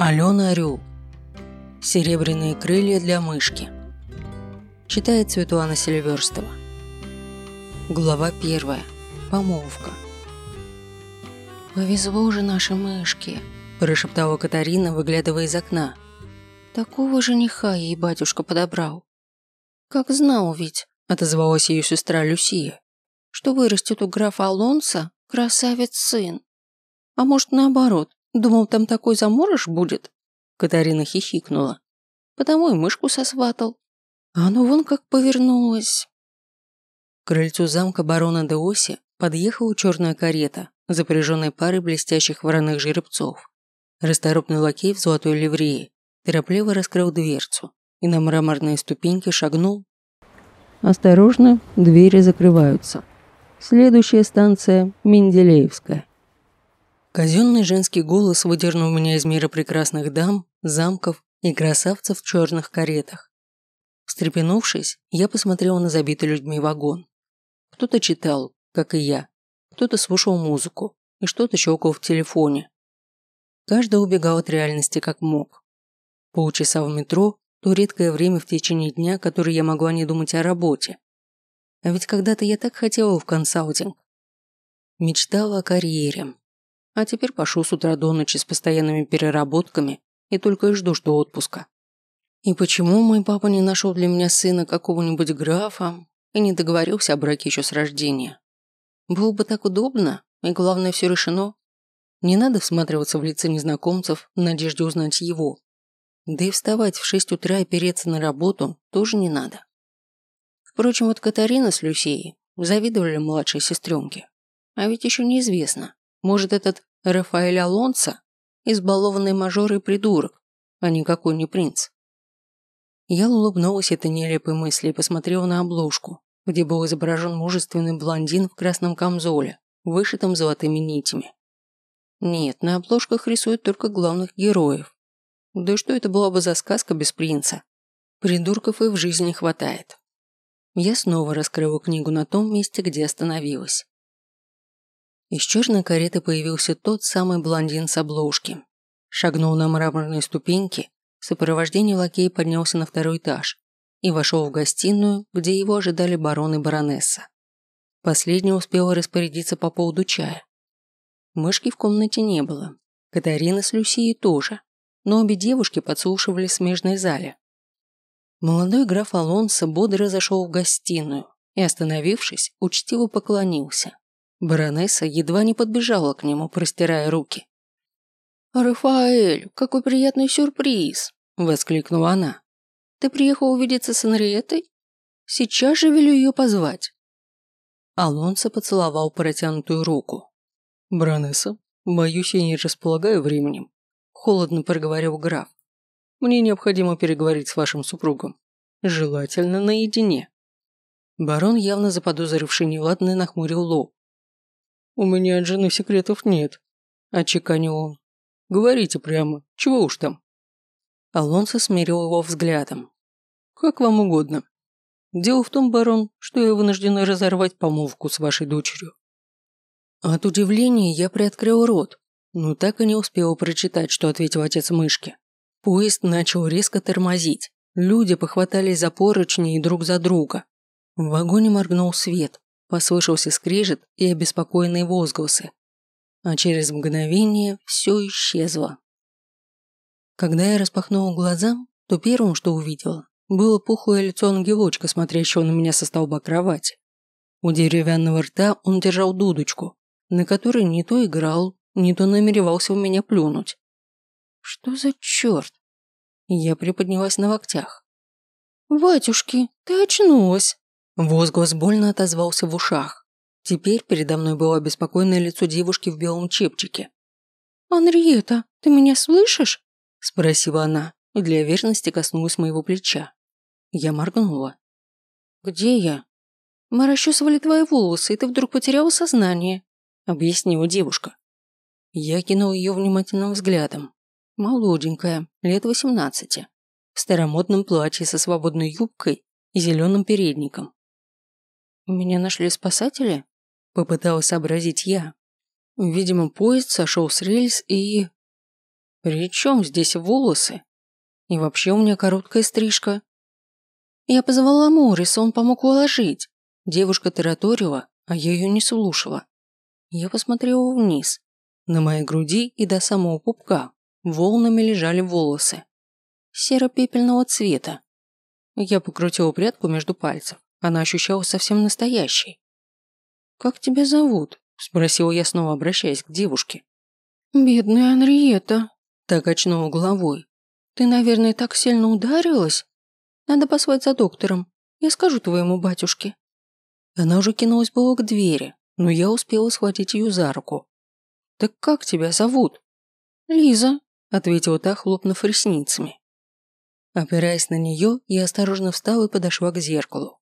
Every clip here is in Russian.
Алена Орел. Серебряные крылья для мышки. Читает Светлана Селиверстова. Глава первая. Помолвка. «Повезло же нашей мышке», – прошептала Катарина, выглядывая из окна. «Такого жениха ей батюшка подобрал». «Как знал ведь», – отозвалась ее сестра Люсия, «что вырастет у графа Алонса красавец сын. А может, наоборот, Думал, там такой заморож будет?» Катарина хихикнула. «Потому и мышку сосватал. А оно вон как повернулось». К крыльцу замка барона де Оси подъехала черная карета, запряженная парой блестящих вороных жеребцов. Расторопный лакей в золотой ливрее торопливо раскрыл дверцу и на мраморные ступеньки шагнул. «Осторожно, двери закрываются. Следующая станция – Менделеевская». Казенный женский голос выдернул меня из мира прекрасных дам, замков и красавцев в черных каретах. Встрепенувшись, я посмотрел на забитый людьми вагон. Кто-то читал, как и я, кто-то слушал музыку и что-то щелкал в телефоне. Каждый убегал от реальности как мог. Полчаса в метро – то редкое время в течение дня, которое я могла не думать о работе. А ведь когда-то я так хотела в консалтинг. Мечтала о карьере, а теперь пошу с утра до ночи с постоянными переработками и только и жду, что отпуска. И почему мой папа не нашел для меня сына какого-нибудь графа и не договорился о браке еще с рождения? Было бы так удобно, и главное, все решено. Не надо всматриваться в лица незнакомцев в надежде узнать его. Да и вставать в шесть утра и переться на работу тоже не надо. Впрочем, вот Катарина с Люсией завидовали младшей сестренке. А ведь еще неизвестно, может, этот Рафаэль Алонсо – избалованный мажор и придурок, а никакой не принц. Я улыбнулась этой нелепой мысли и посмотрела на обложку, где был изображен мужественный блондин в красном камзоле, вышитом золотыми нитями. Нет, на обложках рисуют только главных героев. Да что это была бы за сказка без принца? Придурков и в жизни хватает. Я снова раскрыла книгу на том месте, где остановилась. Из черной кареты появился тот самый блондин с обложки. Шагнул на мраморные ступеньки, в сопровождении лакея поднялся на второй этаж и вошел в гостиную, где его ожидали барон и баронесса. Последний успел распорядиться по поводу чая. Мышки в комнате не было. Катарина с Люсией тоже, но обе девушки подслушивали в смежной зале. Молодой граф Алонсо бодро зашел в гостиную и, остановившись, учтиво поклонился. Баронесса едва не подбежала к нему, простирая руки. «Рафаэль, какой приятный сюрприз!» – воскликнула она. «Ты приехал увидеться с Анриетой? Сейчас же велю ее позвать». Алонсо поцеловал протянутую руку. «Баронесса, боюсь, я не располагаю временем», – холодно проговорил граф. «Мне необходимо переговорить с вашим супругом. Желательно наедине». Барон, явно заподозривший неладное, нахмурил лоб. «У меня от жены секретов нет», – отчеканил он. «Говорите прямо, чего уж там?» Алонсо смирил его взглядом. «Как вам угодно. Дело в том, барон, что я вынуждена разорвать помолвку с вашей дочерью». От удивления я приоткрыл рот, но так и не успел прочитать, что ответил отец мышки. Поезд начал резко тормозить. Люди похватались за поручни и друг за друга. В вагоне моргнул свет. Послышался скрежет и обеспокоенные возгласы. А через мгновение все исчезло. Когда я распахнула глаза, то первым, что увидела, было пухлое лицо ангелочка, смотрящего на меня со столба кровати. У деревянного рта он держал дудочку, на которой не то играл, не то намеревался в меня плюнуть. Что за черт? Я приподнялась на локтях. «Батюшки, ты очнулась!» Возглас больно отозвался в ушах. Теперь передо мной было обеспокоенное лицо девушки в белом чепчике. «Анриета, ты меня слышишь?» – спросила она и для верности коснулась моего плеча. Я моргнула. «Где я?» «Мы расчесывали твои волосы, и ты вдруг потеряла сознание», – объяснила девушка. Я кинул ее внимательным взглядом. Молоденькая, лет восемнадцати, в старомодном платье со свободной юбкой и зеленым передником. «Меня нашли спасатели?» – попыталась сообразить я. Видимо, поезд сошел с рельс и... При чем здесь волосы? И вообще у меня короткая стрижка. Я позвала Мориса, он помог уложить. Девушка тараторила, а я ее не слушала. Я посмотрела вниз. На моей груди и до самого пупка волнами лежали волосы. Серо-пепельного цвета. Я покрутила прядку между пальцев. Она ощущалась совсем настоящей. «Как тебя зовут?» – спросила я снова, обращаясь к девушке. «Бедная Анриета», – так очнула головой. «Ты, наверное, так сильно ударилась? Надо послать за доктором. Я скажу твоему батюшке». Она уже кинулась было к двери, но я успела схватить ее за руку. «Так как тебя зовут?» «Лиза», – ответила та, хлопнув ресницами. Опираясь на нее, я осторожно встала и подошла к зеркалу.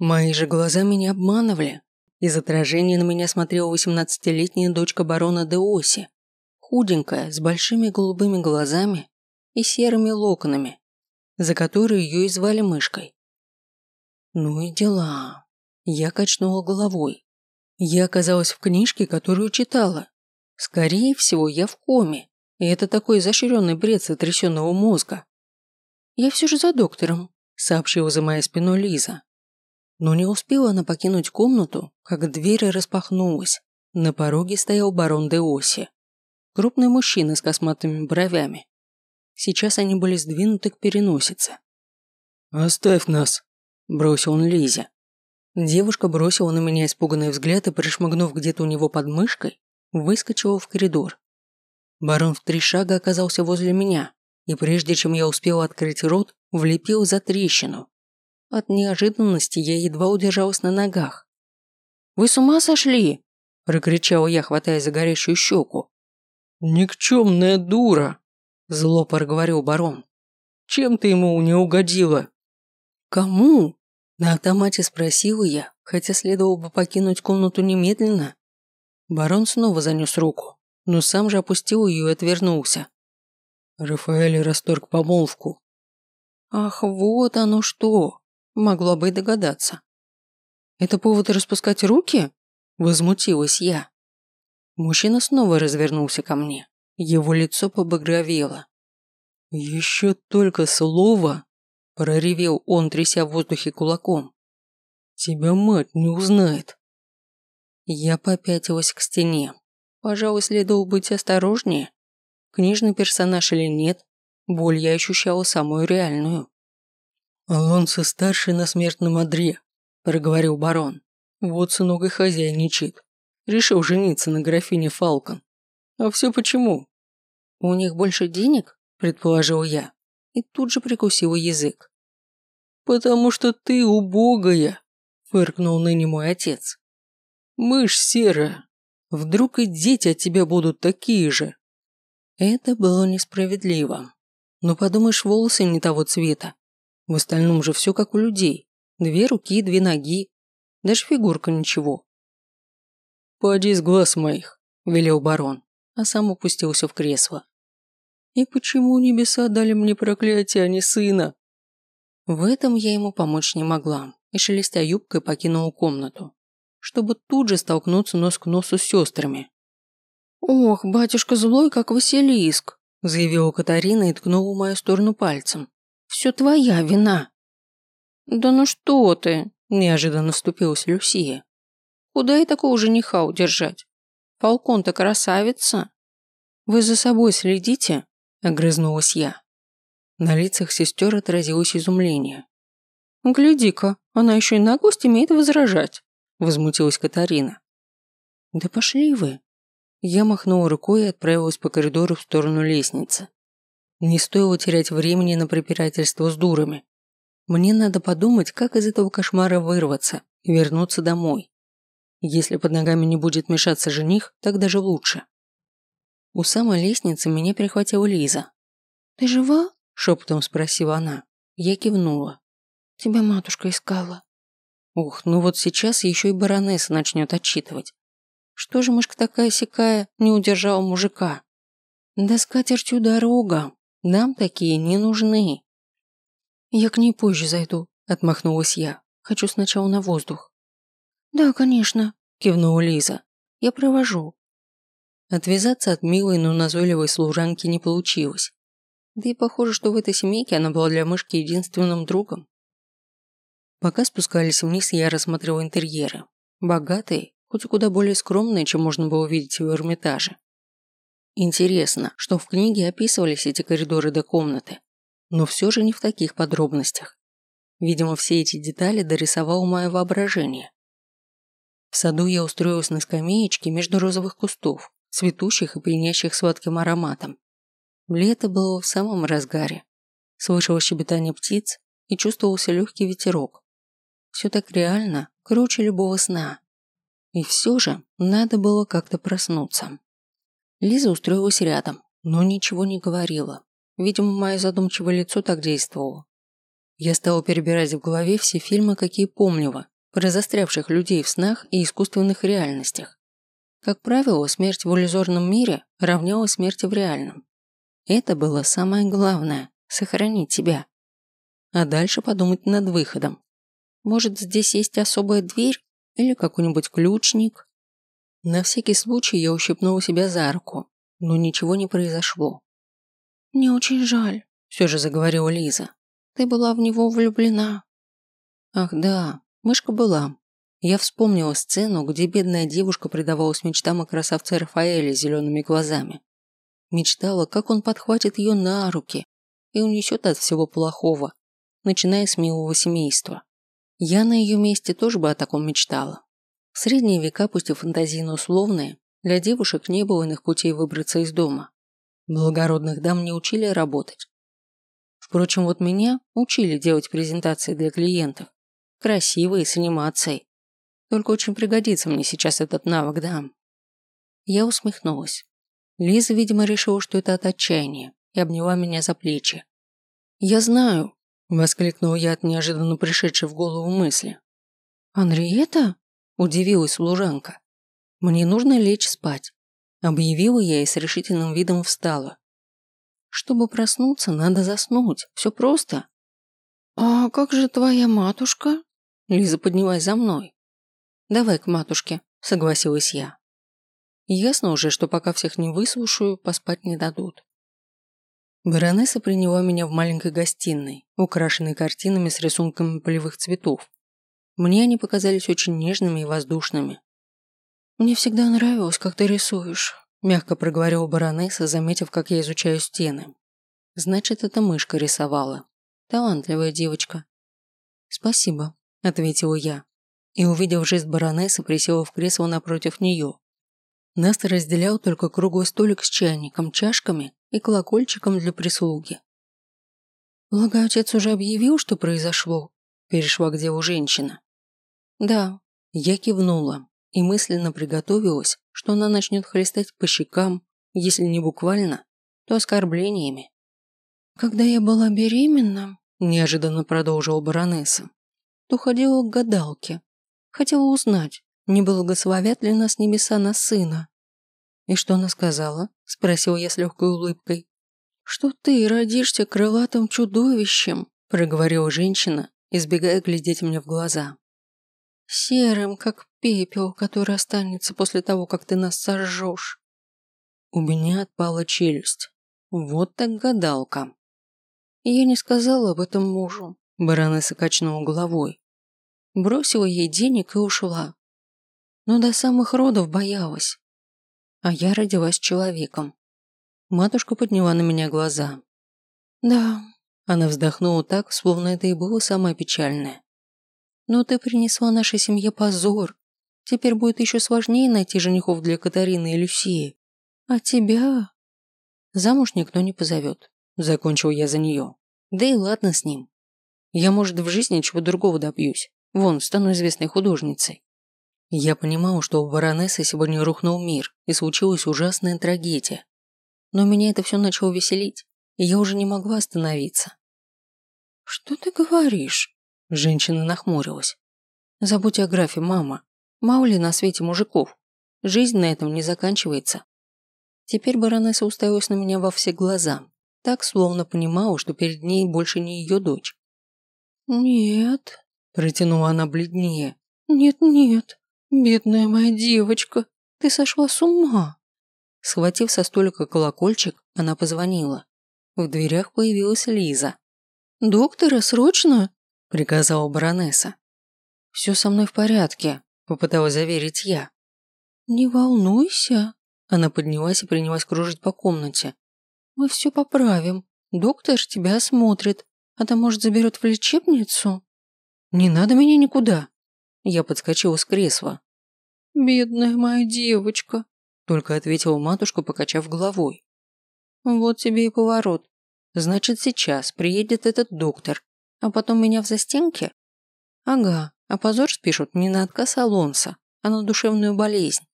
Мои же глаза меня обманывали. Из отражения на меня смотрела восемнадцатилетняя дочка барона Деоси, худенькая, с большими голубыми глазами и серыми локонами, за которые ее и звали мышкой. Ну и дела. Я качнула головой. Я оказалась в книжке, которую читала. Скорее всего, я в коме, и это такой изощренный бред сотрясенного мозга. «Я все же за доктором», – сообщила за моей спиной Лиза. Но не успела она покинуть комнату, как дверь распахнулась. На пороге стоял барон де Оси. Крупный мужчина с косматыми бровями. Сейчас они были сдвинуты к переносице. «Оставь нас», – бросил он Лизе. Девушка бросила на меня испуганный взгляд и, пришмыгнув где-то у него под мышкой, выскочила в коридор. Барон в три шага оказался возле меня, и прежде чем я успел открыть рот, влепил за трещину. От неожиданности я едва удержалась на ногах. «Вы с ума сошли?» – прокричал я, хватая за горящую щеку. «Никчемная дура!» – зло проговорил барон. «Чем ты ему не угодила?» «Кому?» – на автомате спросила я, хотя следовало бы покинуть комнату немедленно. Барон снова занес руку, но сам же опустил ее и отвернулся. Рафаэль расторг помолвку. Ах, вот оно что. Могла бы и догадаться. Это повод распускать руки? Возмутилась я. Мужчина снова развернулся ко мне. Его лицо побагровело. «Еще только слово!» – проревел он, тряся в воздухе кулаком. «Тебя мать не узнает!» Я попятилась к стене. Пожалуй, следовало быть осторожнее. Книжный персонаж или нет, боль я ощущала самую реальную. «Алонсо-старший на смертном одре», – проговорил барон. «Вот сынок и хозяйничает. Решил жениться на графине Фалкон. А все почему?» «У них больше денег?» – предположил я. И тут же прикусил язык. «Потому что ты убогая», – фыркнул ныне мой отец. «Мышь серая. Вдруг и дети от тебя будут такие же?» Это было несправедливо. Но подумаешь, волосы не того цвета. В остальном же все как у людей. Две руки, две ноги. Даже фигурка ничего. «Поди с глаз моих», – велел барон, а сам упустился в кресло. «И почему небеса дали мне проклятие, а не сына?» В этом я ему помочь не могла и, шелестя юбкой, покинула комнату, чтобы тут же столкнуться нос к носу с сестрами. «Ох, батюшка злой, как Василиск», – заявила Катарина и ткнула в мою сторону пальцем. «Все твоя вина». «Да ну что ты», – неожиданно вступилась Люсия. «Куда и такого жениха удержать? Фалкон-то красавица». «Вы за собой следите?» – огрызнулась я. На лицах сестер отразилось изумление. «Гляди-ка, она еще и наглость имеет возражать», – возмутилась Катарина. «Да пошли вы», я махнула рукой и отправилась по коридору в сторону лестницы. Не стоило терять времени на препирательство с дурами. Мне надо подумать, как из этого кошмара вырваться и вернуться домой. Если под ногами не будет мешаться жених, так даже лучше. У самой лестницы меня перехватила Лиза. «Ты жива?» – шепотом спросила она. Я кивнула. «Тебя матушка искала». Ух, ну вот сейчас еще и баронесса начнет отчитывать. Что же мышка такая сякая не удержала мужика? Да с катертью дорога. Нам такие не нужны. Я к ней позже зайду, отмахнулась я. Хочу сначала на воздух. Да, конечно, кивнула Лиза. Я провожу. Отвязаться от милой, но назойливой служанки не получилось. Да и похоже, что в этой семейке она была для мышки единственным другом. Пока спускались вниз, я рассматривал интерьеры. Богатые, хоть и куда более скромные, чем можно было увидеть в Эрмитаже. Интересно, что в книге описывались эти коридоры до комнаты, но все же не в таких подробностях. Видимо, все эти детали дорисовало мое воображение. В саду я устроилась на скамеечке между розовых кустов, цветущих и пьянящих сладким ароматом. Лето было в самом разгаре. Слышала щебетание птиц и чувствовался легкий ветерок. Все так реально, круче любого сна. И все же надо было как-то проснуться. Лиза устроилась рядом, но ничего не говорила. Видимо, мое задумчивое лицо так действовало. Я стала перебирать в голове все фильмы, какие помнила, про застрявших людей в снах и искусственных реальностях. Как правило, смерть в иллюзорном мире равнялась смерти в реальном. Это было самое главное – сохранить себя. А дальше подумать над выходом. Может, здесь есть особая дверь или какой-нибудь ключник? На всякий случай я ущипнула себя за руку, но ничего не произошло. «Мне очень жаль», – все же заговорила Лиза. «Ты была в него влюблена». «Ах да, мышка была, я вспомнила сцену, где бедная девушка предавалась мечтам о красавце Рафаэле с зелеными глазами. Мечтала, как он подхватит ее на руки и унесет от всего плохого, начиная с милого семейства. Я на ее месте тоже бы о таком мечтала. Средние века, пусть и фантазийно условные, для девушек не было иных путей выбраться из дома. Благородных дам не учили работать. Впрочем, вот меня учили делать презентации для клиентов. Красивые, с анимацией. Только очень пригодится мне сейчас этот навык, да. Я усмехнулась. Лиза, видимо, решила, что это от отчаяния, и обняла меня за плечи. «Я знаю», – воскликнула я от неожиданно пришедшей в голову мысли. «Анриета?» – удивилась служанка. «Мне нужно лечь спать», – объявила я и с решительным видом встала. «Чтобы проснуться, надо заснуть. Все просто». «А как же твоя матушка?» Лиза поднялась за мной. «Давай к матушке», – согласилась я. Ясно уже, что пока всех не выслушаю, поспать не дадут. Баронесса приняла меня в маленькой гостиной, украшенной картинами с рисунками полевых цветов. Мне они показались очень нежными и воздушными. «Мне всегда нравилось, как ты рисуешь», – мягко проговорила баронесса, заметив, как я изучаю стены. «Значит, это мышка рисовала. Талантливая девочка». «Спасибо», – ответила я и, увидев жест баронессы, присела в кресло напротив нее. Нас разделял только круглый столик с чайником, чашками и колокольчиком для прислуги. «Полагаю, отец уже объявил, что произошло?» Перешла к делу женщина. «Да». Я кивнула и мысленно приготовилась, что она начнет хлестать по щекам, если не буквально, то оскорблениями. «Когда я была беременна», – неожиданно продолжила баронесса, то ходила к гадалке, Хотела узнать, не благословят ли нас небеса на сына. «И что она сказала?» – спросил я с легкой улыбкой. «Что ты родишься крылатым чудовищем», – проговорила женщина, избегая глядеть мне в глаза. «Серым, как пепел, который останется после того, как ты нас сожжешь». У меня отпала челюсть. Вот так гадалка. Я не сказала об этом мужу. Баронесса качнула головой бросила ей денег и ушла. Но до самых родов боялась. А я родилась человеком. Матушка подняла на меня глаза. Да, она вздохнула так, словно это и было самое печальное. Но ты принесла нашей семье позор. Теперь будет еще сложнее найти женихов для Катарины и Люсии. А тебя... Замуж никто не позовет. Закончил я за нее. Да и ладно с ним. Я, может, в жизни чего другого добьюсь. Вон, стану известной художницей. Я понимал, что у баронессы сегодня рухнул мир, и случилась ужасная трагедия. Но меня это все начало веселить, и я уже не могла остановиться. «Что ты говоришь?» Женщина нахмурилась. «Забудь о графе, мама. Мало ли на свете мужиков. Жизнь на этом не заканчивается». Теперь баронесса уставилась на меня во все глаза, так, словно понимала, что перед ней больше не ее дочь. «Нет», Протянула она бледнее. «Нет-нет, бедная моя девочка, ты сошла с ума. Схватив со столика колокольчик, она позвонила. В дверях появилась Лиза. «Доктора, срочно!» – приказала баронесса. «Все со мной в порядке», – попыталась заверить я. «Не волнуйся», – она поднялась и принялась кружить по комнате. «Мы все поправим. Доктор тебя осмотрит, а то, может, заберет в лечебницу?» «Не надо меня никуда!» Я подскочила с кресла. «Бедная моя девочка», – только ответила матушка, покачав головой. «Вот тебе и поворот. Значит, сейчас приедет этот доктор, а потом меня в застенке? Ага, а позор спишут не на отказ Алонса, а на душевную болезнь.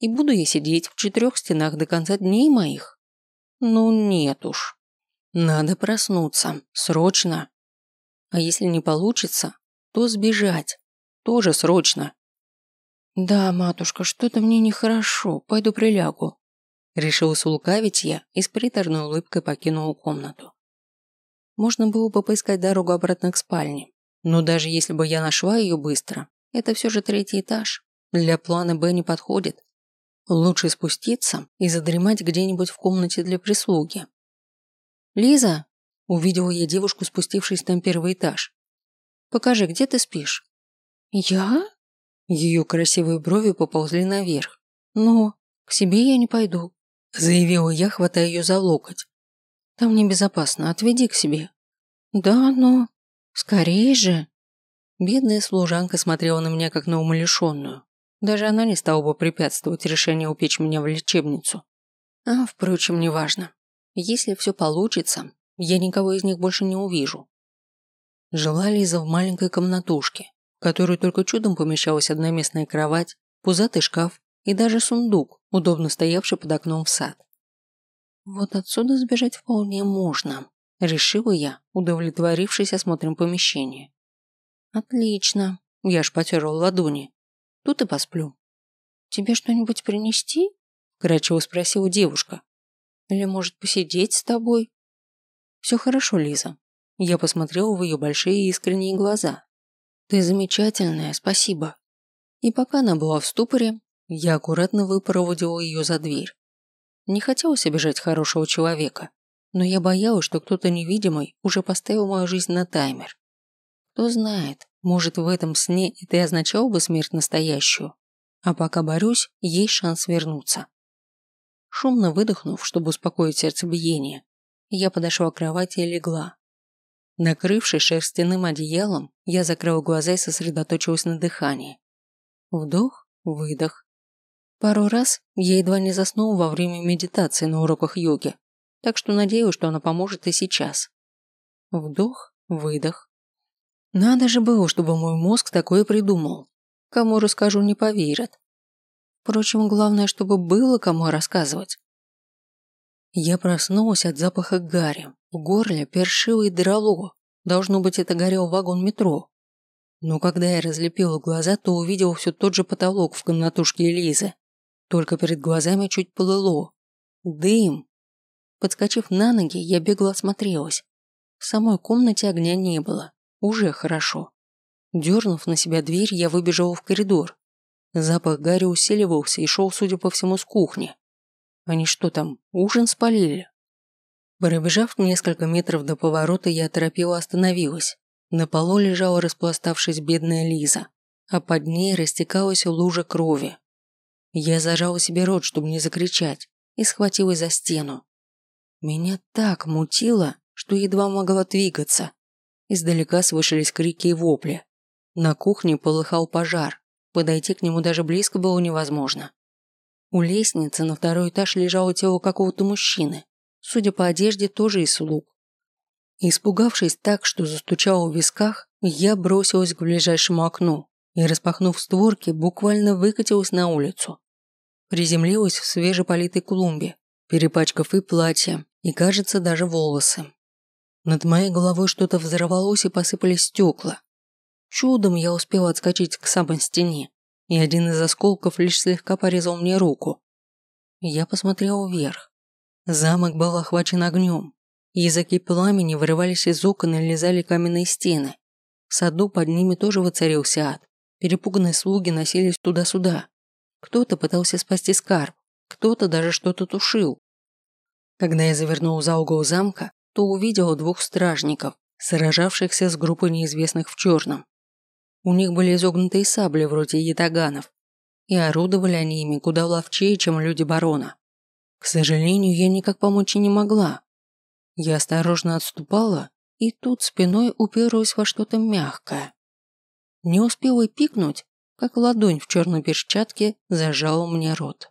И буду я сидеть в четырех стенах до конца дней моих? Ну нет уж. Надо проснуться, срочно. А если не получится, то сбежать. Тоже срочно. Да, матушка, что-то мне нехорошо, пойду прилягу. Решилась улукавить я и с приторной улыбкой покинула комнату. Можно было бы поискать дорогу обратно к спальне, но даже если бы я нашла ее быстро, это все же третий этаж. Для плана Б не подходит. Лучше спуститься и задремать где-нибудь в комнате для прислуги. «Лиза!» – увидела я девушку, спустившись на первый этаж. Покажи, где ты спишь?» «Я?» Ее красивые брови поползли наверх. «Но к себе я не пойду», – заявила я, хватая ее за локоть. «Там небезопасно, отведи к себе». «Да, но...» «Скорее же!» Бедная служанка смотрела на меня, как на умалишенную. Даже она не стала бы препятствовать решению упечь меня в лечебницу. А, впрочем, неважно. Если все получится, я никого из них больше не увижу. Жила Лиза в маленькой комнатушке, в которой только чудом помещалась одноместная кровать, пузатый шкаф и даже сундук, удобно стоявший под окном в сад. Вот отсюда сбежать вполне можно, решила я, удовлетворившись осмотром помещения. Отлично, я ж потерла ладони. Тут и посплю. Тебе что-нибудь принести? Кратчево спросила девушка. Или, может, посидеть с тобой? Все хорошо, Лиза. Я посмотрел в ее большие искренние глаза. «Ты замечательная, спасибо». И пока она была в ступоре, я аккуратно выпроводил ее за дверь. Не хотелось обижать хорошего человека, но я боялась, что кто-то невидимый уже поставил мою жизнь на таймер. Кто знает, может в этом сне это и означало бы смерть настоящую, а пока борюсь, есть шанс вернуться. Шумно выдохнув, чтобы успокоить сердцебиение, я подошла к кровати и легла, Накрывшись шерстяным одеялом, я закрыл глаза и сосредоточилась на дыхании. Вдох, выдох. Пару раз я едва не заснул во время медитации на уроках йоги, так что надеюсь, что она поможет и сейчас. Вдох, выдох. Надо же было, чтобы мой мозг такое придумал. Кому расскажу, не поверят. Впрочем, главное, чтобы было кому рассказывать. Я проснулась от запаха гари. В горле першило и драло. Должно быть, это горел вагон метро. Но когда я разлепила глаза, то увидела все тот же потолок в комнатушке Элизы. Только перед глазами чуть полыло. Дым. Подскочив на ноги, я бегло осмотрелась. В самой комнате огня не было. Уже хорошо. Дернув на себя дверь, я выбежала в коридор. Запах гари усиливался и шел, судя по всему, с кухни. Они что там, ужин спалили? Пробежав несколько метров до поворота, я торопила остановилась. На полу лежала распластавшись бедная Лиза, а под ней растекалась лужа крови. Я зажала себе рот, чтобы не закричать, и схватилась за стену. Меня так мутило, что едва могла двигаться. Издалека слышались крики и вопли. На кухне полыхал пожар. Подойти к нему даже близко было невозможно. У лестницы на второй этаж лежало тело какого-то мужчины, судя по одежде, тоже из слуг. Испугавшись так, что застучало в висках, я бросилась к ближайшему окну и, распахнув створки, буквально выкатилась на улицу. Приземлилась в свежеполитой клумбе, перепачкав и платье, и, кажется, даже волосы. Над моей головой что-то взорвалось и посыпались стекла. Чудом я успела отскочить к самой стене, и один из осколков лишь слегка порезал мне руку. Я посмотрел вверх. Замок был охвачен огнем. Языки пламени вырывались из окон и лизали каменные стены. В саду под ними тоже воцарился ад. Перепуганные слуги носились туда-сюда. Кто-то пытался спасти скарб, кто-то даже что-то тушил. Когда я завернул за угол замка, то увидел двух стражников, сражавшихся с группой неизвестных в черном. У них были изогнутые сабли вроде ятаганов, и орудовали они ими куда ловчее, чем люди барона. К сожалению, я никак помочь и не могла. Я осторожно отступала, и тут спиной уперлась во что-то мягкое. Не успела пикнуть, как ладонь в черной перчатке зажала мне рот.